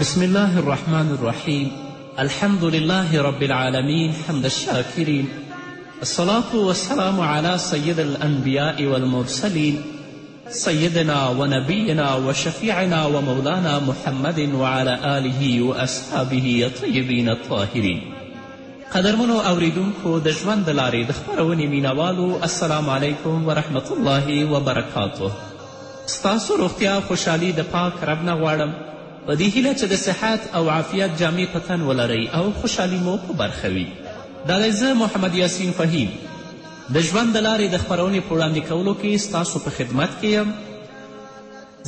بسم الله الرحمن الرحيم الحمد لله رب العالمين حمد الشاكرين الصلاة والسلام على سيد الأنبياء والمرسلين سيدنا ونبينا وشفيعنا ومولانا محمد وعلى آله واصحابه الطيبين الطاهرين قدرمنو اوریدونکو د ژوند د لارې د خپرونې مینوالو السلام علیکم ورحمة الله وبرکاته ستاسو روغتیا او خوشحالي د پاک رب نه غواړم په دې هیله چې د صحت او عافیت جامې په تن ولرئ او خوشحالي مو په برخه وي دا دی زه محمد یاسین فهیم د ژوند د لارې د خپرونې په وړاندې کولو کې ستاسو په خدمت کې یم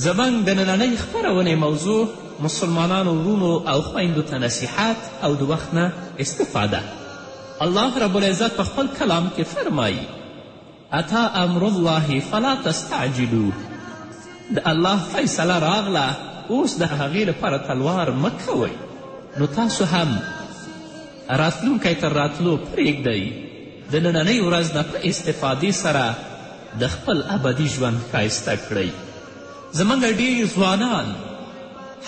زموږ د نننۍ خپرونې موضوع مسلمانانو وروڼو او خویندو ته نصیحت او د وخت نه استفاده الله رب العزت په خپل کلام کې فرمایي اتی امر الله فلا تستعجلوه د الله فیصله راغله اوس د هغې لپاره تلوار مه کوئ نو تاسو هم راتلونکی تر راتلو پرېږدئ د نننۍ ورځ نه په استفادې سره د خپل ابدي ژوند ښایسته کړئ زموږ ډېر ځوانان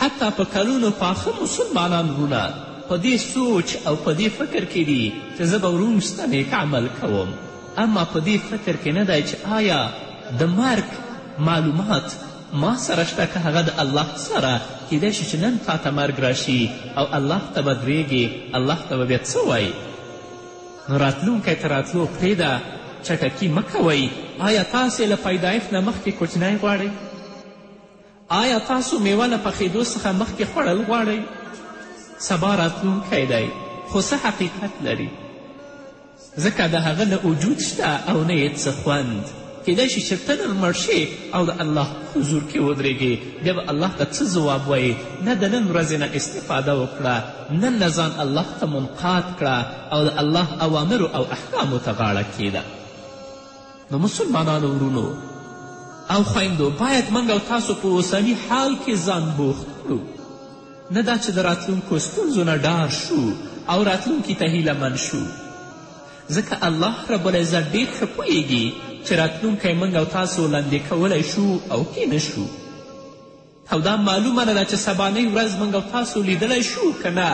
حتی په کلونو پاخه مسلمانان وروڼه په دې سوچ او په دې فکر کې دي چې زه به وروسته نیک عمل کوم اما په دې فکر کې نه دی چې آیا د مرګ معلومات ما سره شته که هغه د الله سره کیدای شي چې نن تا ته مرګ راشي او الله ته به درېږې الله ته به بیا څه وایي نو راتلونکی ته راتلو پرېږده چټکی مه کوئ آیا تاسې له پیدایښت نه مخکې کوچنی غواړئ آیا تاسو میوه له پخېدو څخه مخکې خوړل غواړئ؟ سبا راتلونکی دی خو څه حقیقت لري ځکه د هغه نه وجود شته او نه یې څه خوند کیدای شي چې ته نن مړ شې او د الله حضور کې ودرېږې بیا به الله ته څه ځواب وایې نه د نن ورځې نه استفاده وکړه نن نه ځان الله ته منقاد کړه او د الله اوامرو او احکامو ته غاړه کیده نو مسلمانانو ورونو او خویندو باید موږ او تاسو په اوسني حال کې ځان بوخت کړو نه دا چې د راتلونکو ستونزو نه ډار شو او راتلونکي ته هیله من شو ځکه الله رب العزت ډېر ښه پوهیږي چې راتلونکی موږ او تاسو لاندې کولی شو او کې نه شو او دا معلومه نه ده چې سبانۍ ورځ موږ او تاسو لیدلی شو که نه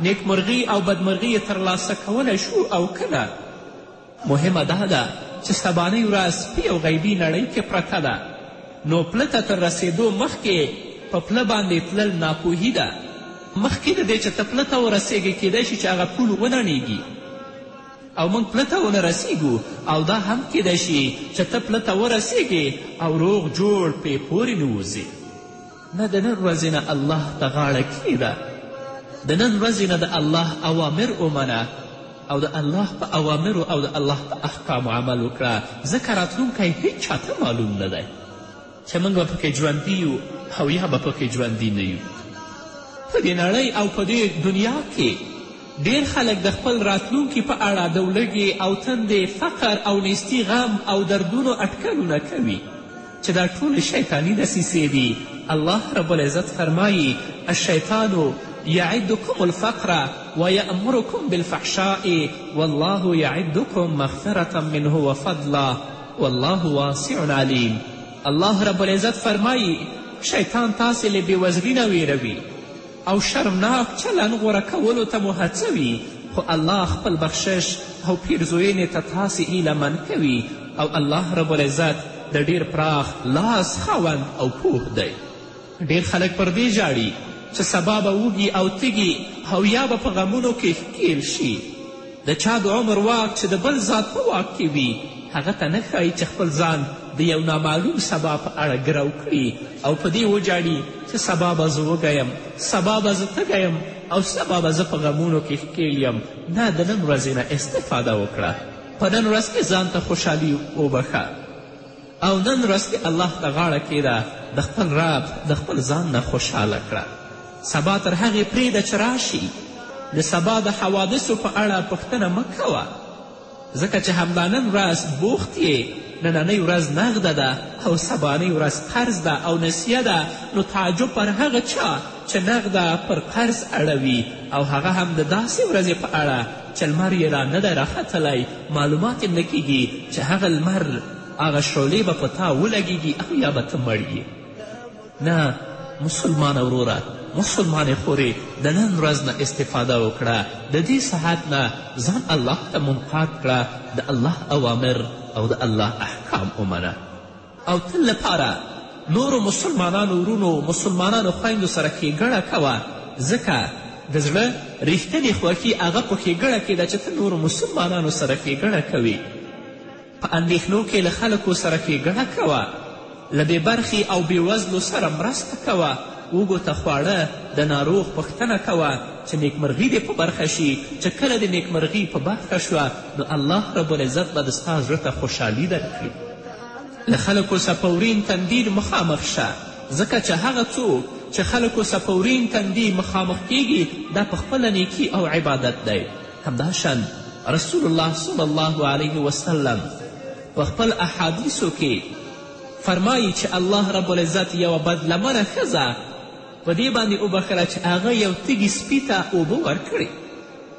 نیکمرغي او بدمرغي یې ترلاسه کولی شو او که نه مهمه دا ده چې سبانۍ ورځ په یو غیبي نړۍ کې پرته ده نو پله ته تر رسېدو مخکې په پله باندې تلل ناپوهي ده مخکې د دې چې ته پله ته ورسېږې کیدای شي چې هغه پول ونړېږي او موږ پله ته ونه رسېږو او دا هم کیدای شي چې ته پله ته ورسېږې او روغ جوړ پې پورې نووځې نه د نن ورځې نه الله ته غاړه کیږده د نن ورځې نه د الله اوامر ومنه او د الله په اوامرو او د الله په احکامو عمل وکړه ځکه راتلونکی هیچا ته معلوم نه دی چې موږ به پکې ژوندي یو او یا به پکې ژوندي نه یو په دې نړۍ او په دې دنیا کې ډیر خلک د خپل راتلونکي په اړه د ولږې او تندې فقر او نیستي غم او دردونو اټکلونه کوي چې دا ټول شیطاني دسیسې دي الله رب العزت فرمایي الشیطان یعدکم الفقر ویأمرکم بالفحشاء والله یعدکم مغفرة منه وفضلا والله واسع علیم الله رب العزت فرمایی شیطان تاسې له بېوزلي نه ویروي او شرمناک چلن غوره کولو ته مو هڅوي خو الله خپل بخشش او پیرزوینې ته تاسې هیله من کوي او الله رب العزت د ډیر پراخ لاس خاوند او پوه دی ډېر خلک پر دې ژاړي چې سبا به وږي او تږي او یا به په غمونو کې ښکېل شي. د چا د عمر واک چې د بل ذات په واک کې وي، هغه ته نه ښایي چې خپل ځان د یو نامعلوم سبا په اړه ګرو کړي او په دې وژاړي چې سبا به زه وږی یم، سبا به زه تږی یم او سبا به زه په غمونو کې ښکېل یم. نه، د نن ورځې نه استفاده وکړه. په نن ورځ کې ځان ته خوشحالي وبښه. او نن ورځ کې الله ته غاړه کیده د خپل رب د خپل ځان نه خوشحاله کړه سبا تر هغې پرېږده چې راشي د سبا د حوادثو په اړه پوښتنه مه کوه ځکه چې همدا نن ورځ بوخت یې نننۍ ورځ نغده ده او سبانۍ ورځ قرض ده او نسیه ده نو تعجب پر هغه چا چې نغده پر قرض اړوي او هغه هم د داسې ورځې په اړه چې لمر یې را نه دی راختلی معلومات یې نه کیږي چې هغه لمر هغه شعلې به په تا ولګېږي او یا به ته مړ یې نه مسلمانه وروره مسلمانې خورې د نن ورځ نه استفاده وکړه د دې ساعت نه ځان الله ته منقاد کړه د الله اوامر او د الله احکام ومنه او تل لپاره نورو مسلمانانو ورونو مسلمانانو خویندو سره ښېګڼه کوه ځکه د زړه ریښتنې خوښي هغه په ښېګڼه کې ده چې ته نورو مسلمانانو سره ښېګڼه کوې په اندېښنو کې له خلکو سره ښېګڼه کوه له بې برخې او بې وزلو سره مرسته کوه وږو ته خواړه د ناروغ پوښتنه کوه چې نیکمرغي دې په برخه شي چې کله دې نیکمرغي په برخه شوه نو الله رب العزت به د ستا زړه ته خوشحالي درکړي له خلکو سپورین تندین مخامخ شه ځکه چې هغه څوک چې خلکو سپورین تندی مخامخ کیږي دا په خپله نیکي او عبادت دی همداشان رسول الله صلی الله علیه وسلم په خپل احادیثو کې فرمایي چې الله رب العزت یوه بدلمنه ښځه په دې باندې وبخښله چې هغه یو تږي سپي ته اوبه ورکړې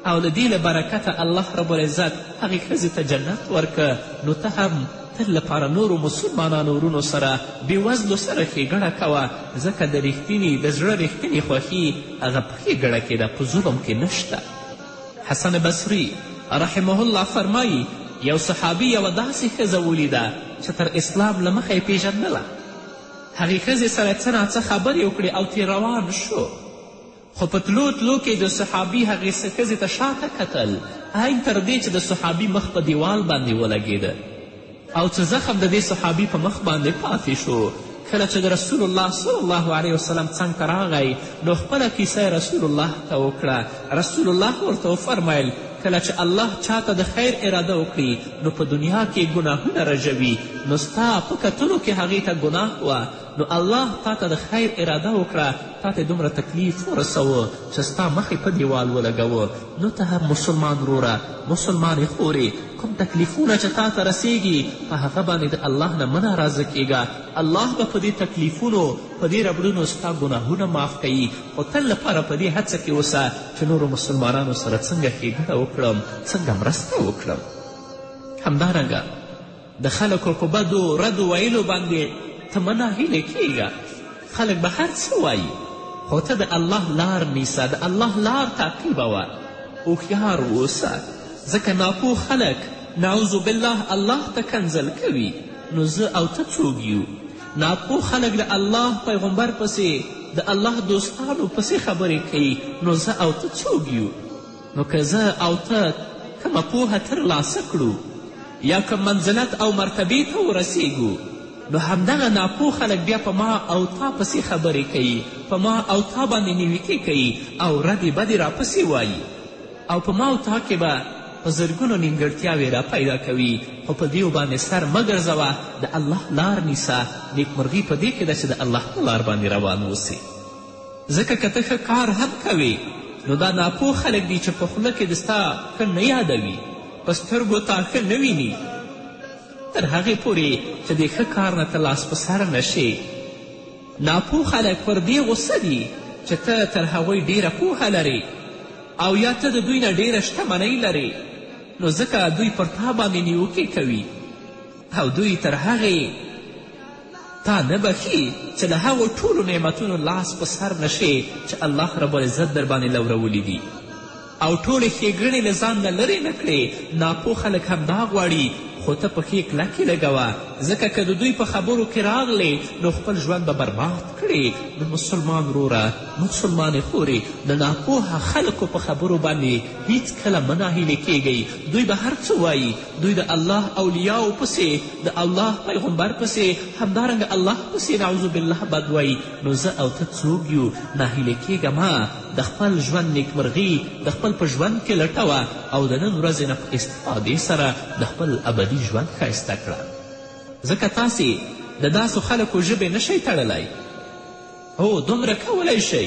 او له دې له برکته الله رب العزت هغې ښځې ته جنت ورکه نو ته هم تل لپاره نورو مسلمانانو ورونو سره بېوزلو سره ښېګڼه کوه ځکه د رښتیني د زړه رښتینې خوښي هغه په ښېګڼه کې ده په ظلم کې نشته حسن بصري رحمه الله فرمایي یو صحابي یوه داسې ښځه ولیده چې تر اسلام له مخه یې پیژندله هغې ښځې سره څه ناڅه خبرې وکړې او ترې روان شو خو په تلو تلو کې د صحابي هغې ښځې ته شاته کتل ان تر دې چې د صحابي مخ په دیوال باندې ولګېده او څه زخم د دې صحابي په مخ باندې پاتې شو کله چې د رسول الله صلی الله علیه وسلم څنګ ته راغی نو خپله کیسه یې رسول الله ته وکړه رسول الله ورته وفرمیل کله چې الله چا ته د خیر اراده وکړي نو په دنیا کې ګناهونه رژوي نو ستا په کتلو کې هغې ته ګناه وه نو الله تا ته د خیر اراده وکړه، تا ته دومره تکلیف ورسوه چې ستا مخ یې په دیوال ولګوه، نو ته هم مسلمان وروره، مسلمانې خورې، کوم تکلیفونه چې تا ته رسېږي، په هغه باندې د الله نه مه ناراضه کېږه، الله به په دې تکلیفونو، په دې ربړونو ستا ګناهونه معاف کوي، خو تل لپاره په دې هڅه کې اوسه چې نورو مسلمانانو سره څنګه ښېګڼه وکړم، څنګه مرسته وکړم. همدارنګه د خلکو په بدو ردو ویلو باندې ته مه ناهیلې کیږه خلک به هر څه وایي خو ته د الله لار نیسه د الله لار تعقیبوه هوښیار اوسه ځکه ناپوه خلک نعوذ بالله الله ته کنځل کوي نو زه او ته څوک یو ناپوه خلک د الله پیغمبر پسې د الله دوستانو پسې خبرې کوي نو زه او ته څوک یو نو که زه او ته کومه پوهه تر لاسه کړو یا کوم منزلت او مرتبې ته ورسیږو نو همدغه ناپوه خلک بیا په ما او تا پسې خبرې کوي په ما او تا باندې نیوکې کوي او ردې بدې راپسې وایي او په ما او تا کې به په زرګونو نیمګړتیاوې را پیدا کوي خو په دیو باندې سر مه ګرځوه د الله لار نیسه نیکمرغي په دې کې ده چې د الله په لار باندې روان اوسې ځکه که ته ښه کار هم کوې نو دا ناپوه خلک دي چې په خوله کې د ستا ښه نه یادوي په سترګو تا ښه نه ویني تر هغې پورې چې د ښه کار نه ته لاس په سر نه شې ناپوه خلک پر دې غوسه دي چې ته تر هغوی ډیره پوهه لرې او یا ته د دوی نه ډیره شتمنۍ لرې نو ځکه دوی پر تا باندې نیوکې کوي او دوی تر هغې تا نه بخښي چې له هغو ټولو نعمتونو لاس په سر نه شې چې الله رب العزت در باندې لورولي دي او ټولې ښېګڼې له ځان نه لرې نه کړې ناپوه خلک همدا غواړي خو ته پښې کلکې لګوه ځکه که د دوی په خبرو کې راغلې نو خپل ژوند به برباد کړې نو مسلمان وروره مسلمانې خورې د ناپوهه خلکو په خبرو باندې هیڅکله مه ناهیلې کیږئ دوی به هر څه وایي دوی د الله اولیاو پسې د الله پیغمبر پسې همدارنګه الله پسې نعوذ بالله بد وایي نو زه او ته څوک یو ناهیلې کیږه مه د خپل ژوند نیکمرغي د خپل په ژوند کې لټوه او د نن ورځې نه په استفادې سره د خپل ابدي ژوند ښایسته کړه ځکه تاسې د داسو خلکو ژبې نشئ تړلی هو دومره کولی شئ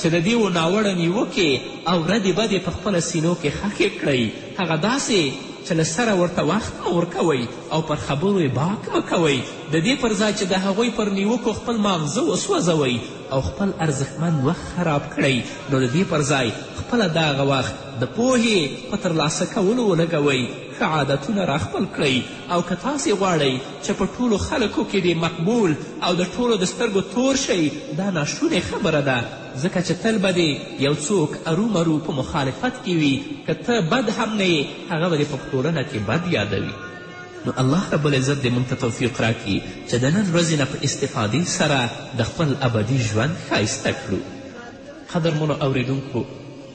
چې د دیو ناوړه نیوکې او ردې بدې په خپله سینو کې خښې کړئ هغه داسې چې له سره ورته وخت مه ورکوئ او پر خبرو یې باک مه کوئ د دې پر ځای چې د هغوی پر نیوکو خپل ماغزه وسوځوئ او خپل ارزښتمند وخت خراب کړئ نو د دې پر ځای خپله د هغه وخت د پوهې په ترلاسه کولو ولګوئ ښه عادتونه راخپل کړئ او که تاسې غواړئ چې په ټولو خلکو کې دې مقبول او د ټولو د سترګو تور شئ دا ناشونې خبره ده ځکه چې تل به دې یو څوک ارومرو په مخالفت کې وي که ته بد هم نه یې هغه به دې په ټولنه کې بد یادوي نو الله رب العزت دې موږ ته توفیق راکړي چې د نن ورځې نه په استفادې سره د خپل ابدي ژوند ښایسته کړو قدرمنو اورېدونکو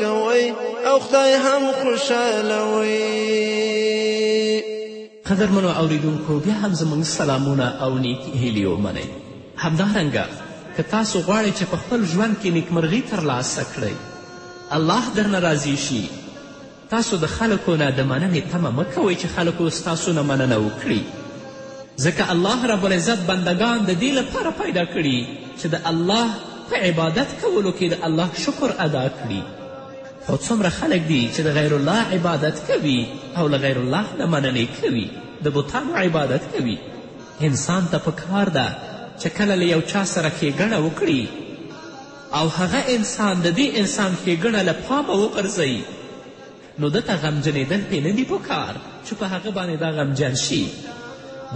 کوي او خدای هم خوشاله وي قدرمنو اوریدونکو بیا هم زموږ سلامونه او نیک هیلې ومنئ همدارنګه که تاسو غواړئ چې په خپل ژوند کې نیکمرغي ترلاسه کړئ الله درنه راضي شي تاسو د خلکو نه د مننې تمه مه کوئ چې خلکو ستاسو نه مننه وکړي ځکه الله رب العزت بندگان د دې لپاره پیدا کړي چې د الله په عبادت کولو کې د الله شکر ادا کړي خو څومره خلک دي چې د غیر الله عبادت کوي او له غیر الله نه مننې کوي د بتانو عبادت کوي انسان ته په کار ده چې کله له یو چا سره ښېګڼه وکړي او هغه انسان د دې انسان ښېګڼه له پامه وغورځوي نو ده ته غمجنېدل پې نه دي په کار چې په هغه باندې دا غمجن شي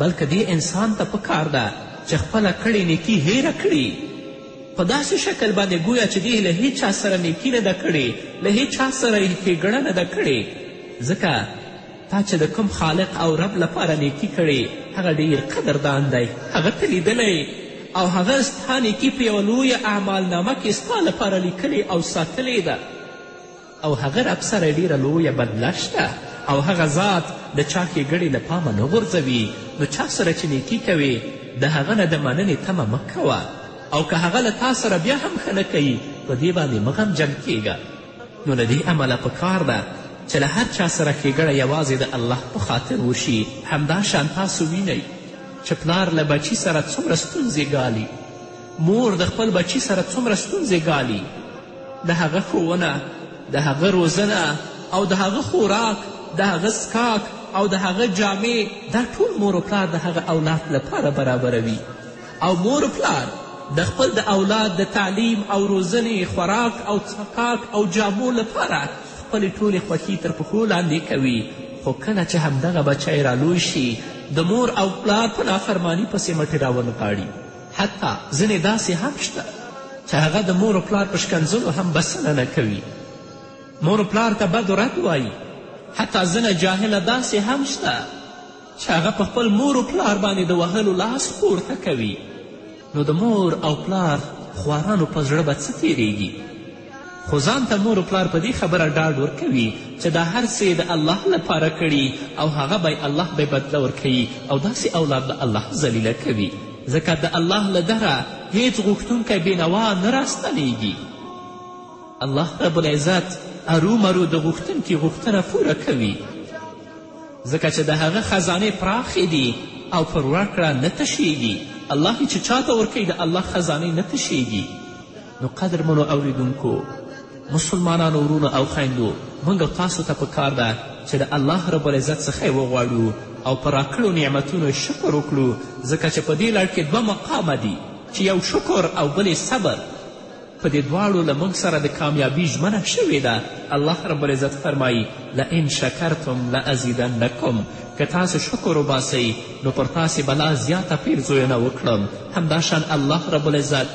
بلکه دې انسان ته په کار ده چې خپله کړې نیکي هیره کړي په داسې شکل باندې ګویا چې دې له هیچا سره نیکي نه ده کړې له هیچا سره یې ښېګڼه نه ده کړې ځکه تا چې د کوم خالق او رب لپاره نیکي کړې هغه ډیر قدردان دی هغه ته لیدلی او هغه ستا نیکي په یوه لویه اعمالنامه کې ستا لپاره لیکلې او ساتلې ده او هغه رب سره ډېره لویه بدله شته او هغه ذات د چا ښېګړې له پامه نه غورځوي نو چا سره چې نیکي کوې د هغه نه د مننې تمه مه کوه او که هغه له تا سره بیا هم ښه نه کوي په دې باندې مه غمجن کیږه نو له دې امله په کار ده چې له هر چا سره ښېګړه یوازې د الله په خاطر وشي همداشان تاسو وینئ چې پلار له بچي سره څومره ستونزې ګالي مور د خپل بچي سره څومره ستونزې ګالي د هغه ښوونه د هغه روزنه او د هغه خوراک د هغه سکاک او د هغه جامې دا ټول مور و پلار د هغه اولاد لپاره برابروي او مور و پلار د خپل د اولاد د تعلیم او روزنې خوراک او څکاک او جامو لپاره خپلې ټولې خوښي تر پښو لاندې کوي خو کله چې همدغه بچی رالوی شي د مور او پلار په نافرماني پسې مټې راونغاړي حتی ځینې داسې هم شته چې هغه د مور و پلار په شکنځلو هم بسنه نه کوي مور و پلار ته بد و رد وایي حتی ځینه جاهله داسې هم شته چې هغه په خپل مور و پلار باندې د وهلو لاس پورته کوي نو د مور او پلار خوارانو په زړه به څه تیریږي خو ځان ته مور و پلار په دې خبره ډاډ ورکوي چې دا هر څه یې د الله لپاره کړي او هغه به الله به بدله ورکوي او داسې اولاد به الله ذلیله کوي ځکه د الله له دره هیڅ غوښتونکی بېنوا نه راستنیږي الله رب العزت ارومرو د غوښتونکي غوښتنه پوره کوي ځکه چې د هغه خزانې پراخې دي او پر ورکړه نه تشیږي الله چې چاته ورکوي د الله خزانې نه تشیږي نو قدرمنو اوریدونکو مسلمانانو ورونو او خویندو موږ او تاسو ته په کار ده چې د الله رب العزت څخه یې وغواړو او په راکړو نعمتونو یې شکر وکړو ځکه چې په دې لړ کې دوه مقامه دي چې یو شکر او بل صبر په دې دواړو له موږ سره د کامیابی ژمنه شوې ده الله رب العزت فرمایی لئن شکرتم لازیدنکم که تاسو شکر وباسئ نو پر تاسې به لا زیاته پیرزوینه وکړم همداشان الله رب العزت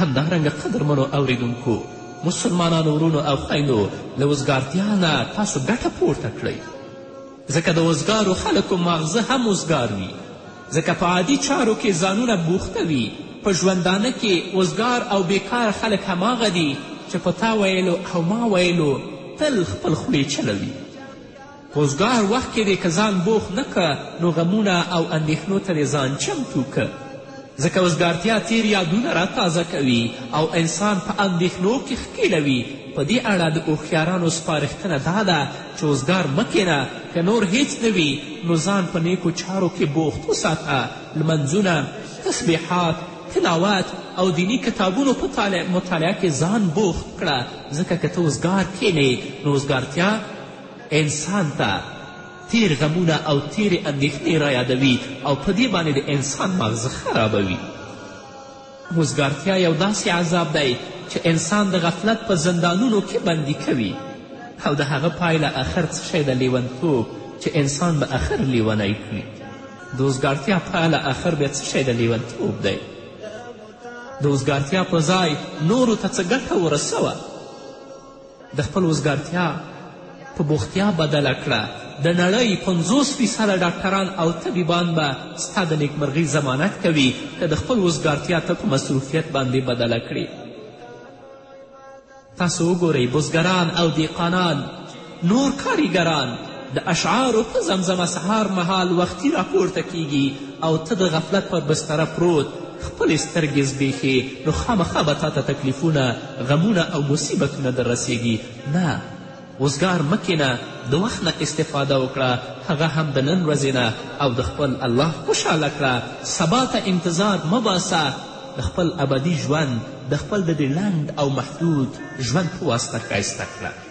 همدارنګه قدرمنو اوریدونکو مسلمانانو ورونو او خویندو له وزګارتیا نه تاسو ګټه پورته کړئ ځکه د وزګارو خلکو ماغزه هم وزګار وي ځکه په عادي چارو کې ځانونه بوخته وي په ژوندانه کې وزګار او بیکار خلک هماغه دي چې په تا ویلو او ما ویلو تل خپل خولې چلوي روزګار وخت کې دې که ځان بوخت نه که نو غمونه او اندېښنو ته دې ځان چمتو که ځکه وزګارتیا تېر یادونه را تازه کوي او انسان په اندېښنو کې ښکېلوي په دې اړه د هوښیارانو سپارښتنه دا ده چې اوزګار مه کښېنه که نور هیڅ نه وي نو ځان په نیکو چارو کې بوخت وساته لمنځونه تسبیحات تلاوت او دیني کتابونو په مطالعه کې ځان بوخت کړه ځکه که ته اوزګار کښېنې نو اوزګارتیا انسان ته تېر غمونه او تېرې اندېښنې رایادوي او په دې باندې د انسان مغز خرابوي موزګارتیا یو داسې عذاب دی چې انسان د غفلت په زندانونو کې بندي کوي او د هغه پایله اخر څه شی د لیونتوب چې انسان به اخر لیونی کړي د اوزګارتیا پایله اخر بیا څه شی د لیونتوب دی د اوزګارتیا په ځای نورو ته څه ګټه ورسوه د خپل وزګارتیا په بوختیا بدله کړه د نړۍ پنځوس فیصده ډاکټران او طبیبان به ستا د نیکمرغۍ ضمانت کوي که د خپل وزګارتیا ته په مصروفیت باندې بدله کړې تاسو وګورئ بزګران او دیقانان نور کاریګران د اشعارو په زمزمه سهار مهال وختي راپورته کیږي او ته د غفلت پر بستره پروت خپلې سترګې زبېښې نو خامخا به تا ته تکلیفونه غمونه او مصیبتونه در رسیږي نه اوزګار مه کینه د وخت نه استفاده وکړه هغه هم د نن ورځې نه او د خپل الله خوشحاله کړه سبا ته انتظار مه باسه د خپل ابدي ژوند د خپل د دې لنډ او محدود ژوند په واسطه ښایسته کړه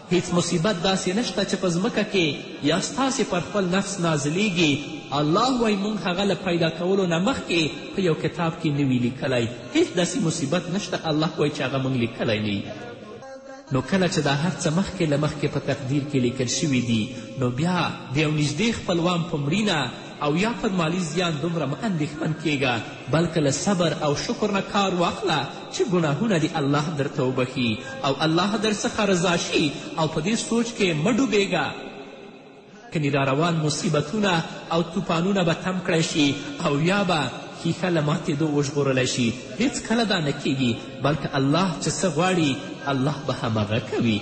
هیڅ مصیبت داسې نشته چې په ځمکه کې یا ستاسې پر خپل نفس نازلیږي الله وایي موږ هغه له پیدا کولو نه مخکې په یو کتاب کې نه وي لیکلی هیڅ داسې مصیبت نشته الله وایي چې هغه موږ لیکلی نه نو کله چې دا هر څه مخکې له مخکې په تقدیر کې لیکل شوي دي نو بیا د یو نږدې خپلوان په مړینه او یا پر مالي زیان دومره مه اندېښمن کېږه، بلکه له صبر او شکر نه کار واخله چې ګناهونه دې الله درته وبښي او الله درڅخه رضا شي او په دې سوچ کې مه ډوبېږه کني راروان مصیبتونه او توپانونه به تم کړی شي او یا به ښیښه له ماتېدو وژغورلی شي هیڅکله دا نه کیږي بلکه الله چې څه غواړي الله به همغه کوي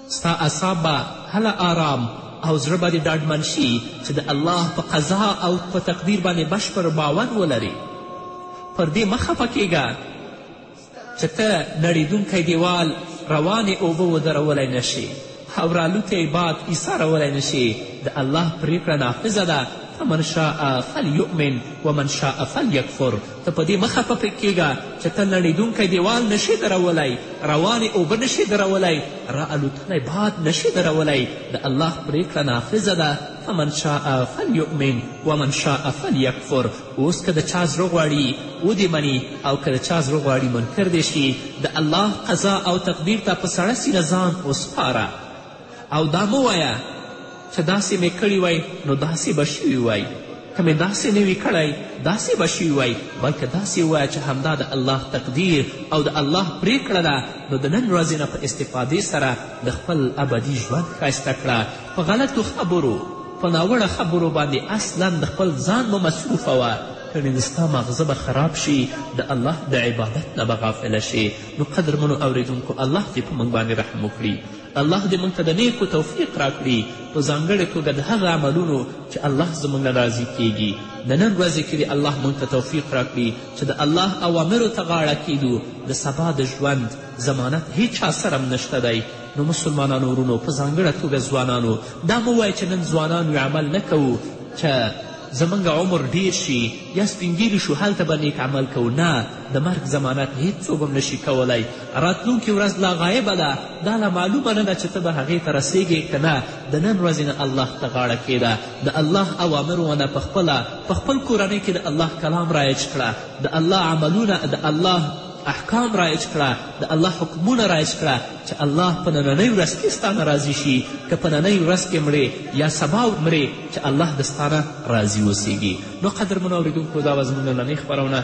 ستا اعصاب به هله آرام او زړه به دې ډاډمن شي چې د الله په قضا او په تقدیر باندې بشپړ باور ولرې پر دې مه خفه کیږه چې ته نړېدونکی دیوال روانې اوبه ودرولی نه شي او رالوتی باد ایسارولی نه شي د الله پریکړه نافذه ده فمن شاء فلیؤمن ومن شاء فلیکفر ته په دې مه خفه کېږه چې ته لړېدونکی دېوال نه شې درولی، روانې اوبه نه شې درولی، را الوتلی باد نه شې درولی، د الله پرېکړه نافذه ده، فمن شاء فلیؤمن ومن شاء فلیکفر، اوس که د چا زړه غواړي ودې مني او که د چا زړه غواړي منکر دې شي، د الله قضا او تقدیر ته په سړه سینه ځان وسپاره. او دا مه وایه چې داسې مې کړي وای نو داسې به شوي وای که مې داسې نه وي کړی داسې به شوي وای بلکې داسې ووایه چې همدا د الله تقدیر او د الله پریکړه ده نو د نن ورځې نه په استفادې سره د خپل ابدي ژوند ښایسته کړه په غلطو خبرو په ناوړه خبرو باندې اصلا د خپل ځان مه مصروفوه کړي د ستا مغزه به خراب شي د الله د عبادت نه به غافله شي نو قدرمنو اورېدونکو الله دې په موږ باندې رحم وکړي الله دې موږ ته د نیکو توفیق راکړي په ځانګړې توګه د هغه عملونو چې الله زموږ نه راضي کیږي د نن ورځې کې دې الله موږ ته توفیق راکړي چې د الله اوامرو ته غاړه کیدو د سبا د ژوند ضمانت هیچا سره هم نشته دی نو مسلمانانو ورونو په ځانګړه توګه ځوانانو دا مو وایه چې نن ځوانان یو عمل نه کوو چې زموږ عمر ډیر شي یا سپینګیري شو هلته به نیک عمل کوو نه د مرګ ضمانت هیڅوک هم نشي کولای راتلونکې ورځ لا غایبه ده دا لا معلومه نه ده چې ته به هغې ته رسیږې که نه د نن ورځې نه الله ته غاړه کښېږده د الله اوامر ونه په خپله په خپل کورنۍ کې د الله کلام رایج کړه د الله عملونه د الله احکام رایج کړه د الله حکمونه رایج کړه چې الله په نننۍ ورځ کې ستا نه راضي شي که په ننۍ ورځ کې مړې یا سبا مرې چې الله د ستا نه راضي اوسیږي نو قدرمنو اورېدونکو دا وه زموږ نننۍ خپرونه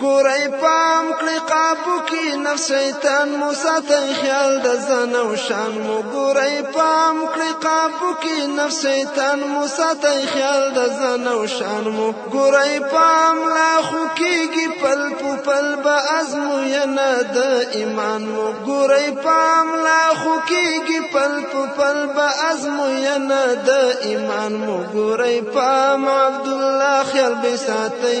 ګورئ پام کړئ قابو کې نفس شیطان مو ساتئ خیال د ځان او شان مو ګورئ پام کړئ قابو کې نفس شیطان مو ساتئ خیال د ځان او شان مو ګورئ پام لا خو کېږي پل په پل به ازموینه د ایمان مو ګورئ پام لا خو کېږي پل په پل به ازموینه د ایمان مو ګورئ پام عبدالله خیال به ساتئ